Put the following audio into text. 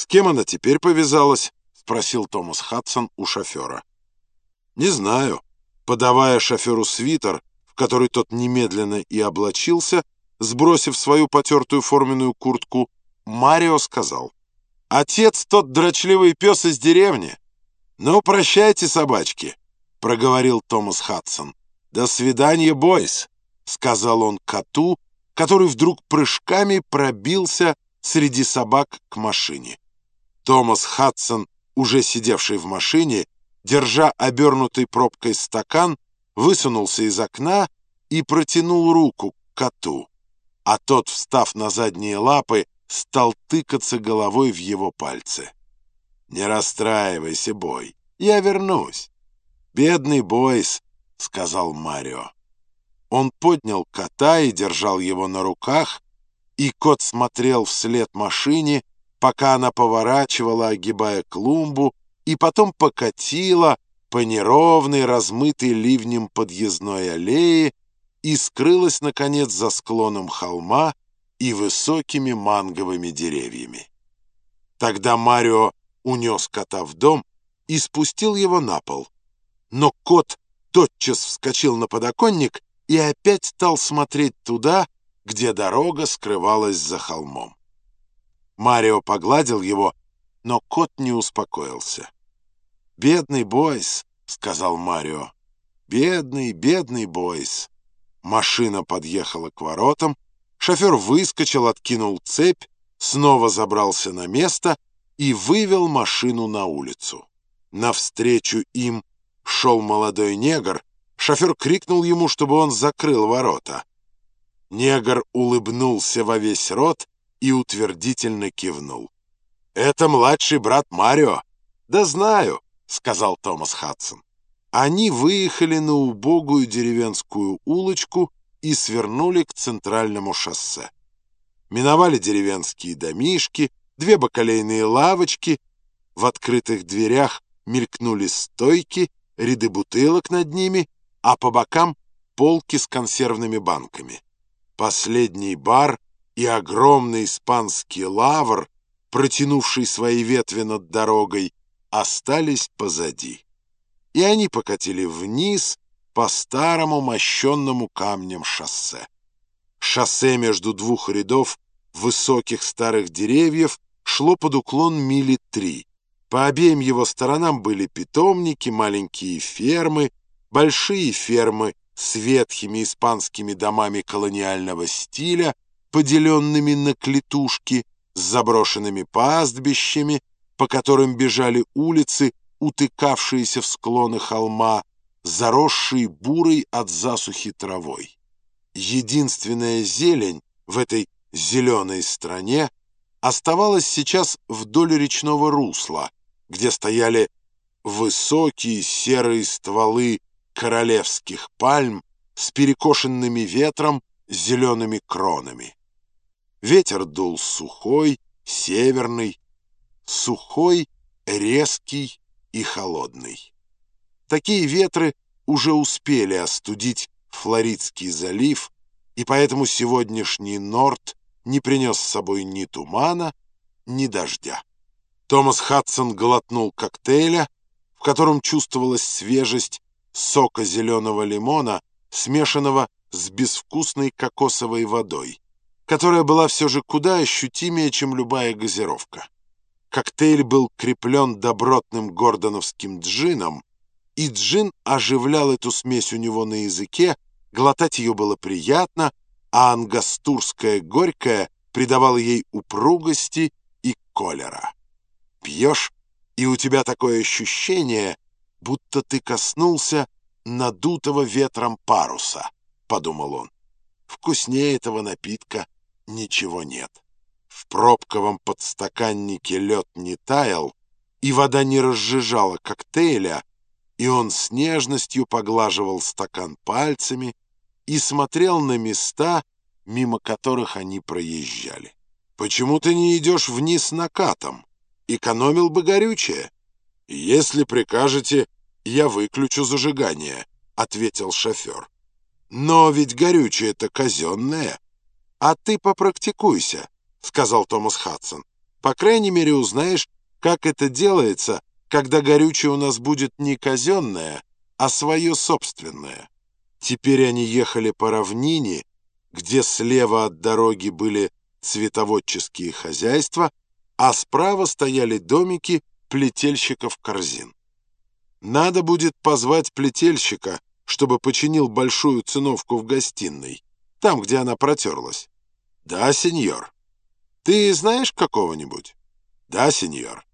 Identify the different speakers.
Speaker 1: «С кем она теперь повязалась?» — спросил Томас Хадсон у шофера. «Не знаю». Подавая шоферу свитер, в который тот немедленно и облачился, сбросив свою потертую форменную куртку, Марио сказал. «Отец тот дрочливый пес из деревни. Ну, прощайте, собачки», — проговорил Томас Хадсон. «До свидания, бойс», — сказал он коту, который вдруг прыжками пробился среди собак к машине. Томас Хадсон, уже сидевший в машине, держа обернутый пробкой стакан, высунулся из окна и протянул руку к коту, а тот, встав на задние лапы, стал тыкаться головой в его пальцы. «Не расстраивайся, Бой, я вернусь». «Бедный Бойс», — сказал Марио. Он поднял кота и держал его на руках, и кот смотрел вслед машине, пока она поворачивала, огибая клумбу, и потом покатила по неровной, размытой ливнем подъездной аллее и скрылась, наконец, за склоном холма и высокими манговыми деревьями. Тогда Марио унес кота в дом и спустил его на пол. Но кот тотчас вскочил на подоконник и опять стал смотреть туда, где дорога скрывалась за холмом. Марио погладил его, но кот не успокоился. «Бедный Бойс», — сказал Марио. «Бедный, бедный Бойс». Машина подъехала к воротам, шофер выскочил, откинул цепь, снова забрался на место и вывел машину на улицу. Навстречу им шел молодой негр, шофер крикнул ему, чтобы он закрыл ворота. Негр улыбнулся во весь рот и утвердительно кивнул. «Это младший брат Марио». «Да знаю», — сказал Томас Хадсон. Они выехали на убогую деревенскую улочку и свернули к центральному шоссе. Миновали деревенские домишки, две бакалейные лавочки, в открытых дверях мелькнули стойки, ряды бутылок над ними, а по бокам полки с консервными банками. Последний бар и огромный испанский лавр, протянувший свои ветви над дорогой, остались позади. И они покатили вниз по старому мощенному камнем шоссе. Шоссе между двух рядов высоких старых деревьев шло под уклон мили три. По обеим его сторонам были питомники, маленькие фермы, большие фермы с ветхими испанскими домами колониального стиля, поделенными на клетушки, с заброшенными пастбищами, по которым бежали улицы, утыкавшиеся в склоны холма, заросшие бурой от засухи травой. Единственная зелень в этой зеленой стране оставалась сейчас вдоль речного русла, где стояли высокие серые стволы королевских пальм с перекошенными ветром зелеными кронами. Ветер дул сухой, северный, сухой, резкий и холодный. Такие ветры уже успели остудить Флоридский залив, и поэтому сегодняшний Норт не принес с собой ни тумана, ни дождя. Томас Хадсон глотнул коктейля, в котором чувствовалась свежесть сока зеленого лимона, смешанного с безвкусной кокосовой водой, которая была все же куда ощутимее, чем любая газировка. Коктейль был креплен добротным гордоновским джином, и джин оживлял эту смесь у него на языке, глотать ее было приятно, а ангастурская горькая придавала ей упругости и колера. Пьешь, и у тебя такое ощущение, будто ты коснулся надутого ветром паруса, — подумал он. Вкуснее этого напитка ничего нет. В пробковом подстаканнике лед не таял, и вода не разжижала коктейля, и он с нежностью поглаживал стакан пальцами и смотрел на места, мимо которых они проезжали. «Почему ты не идешь вниз накатом? Экономил бы горючее?» «Если прикажете, я выключу зажигание», — ответил шофер. «Но ведь горючее-то казенное». «А ты попрактикуйся», — сказал Томас Хадсон. По крайней мере, узнаешь, как это делается, когда горючее у нас будет не казенное, а свое собственное. Теперь они ехали по равнине, где слева от дороги были цветоводческие хозяйства, а справа стояли домики плетельщиков корзин. Надо будет позвать плетельщика, чтобы починил большую циновку в гостиной, там, где она протерлась. Да, сеньор. Ты знаешь какого-нибудь? Да, сеньор.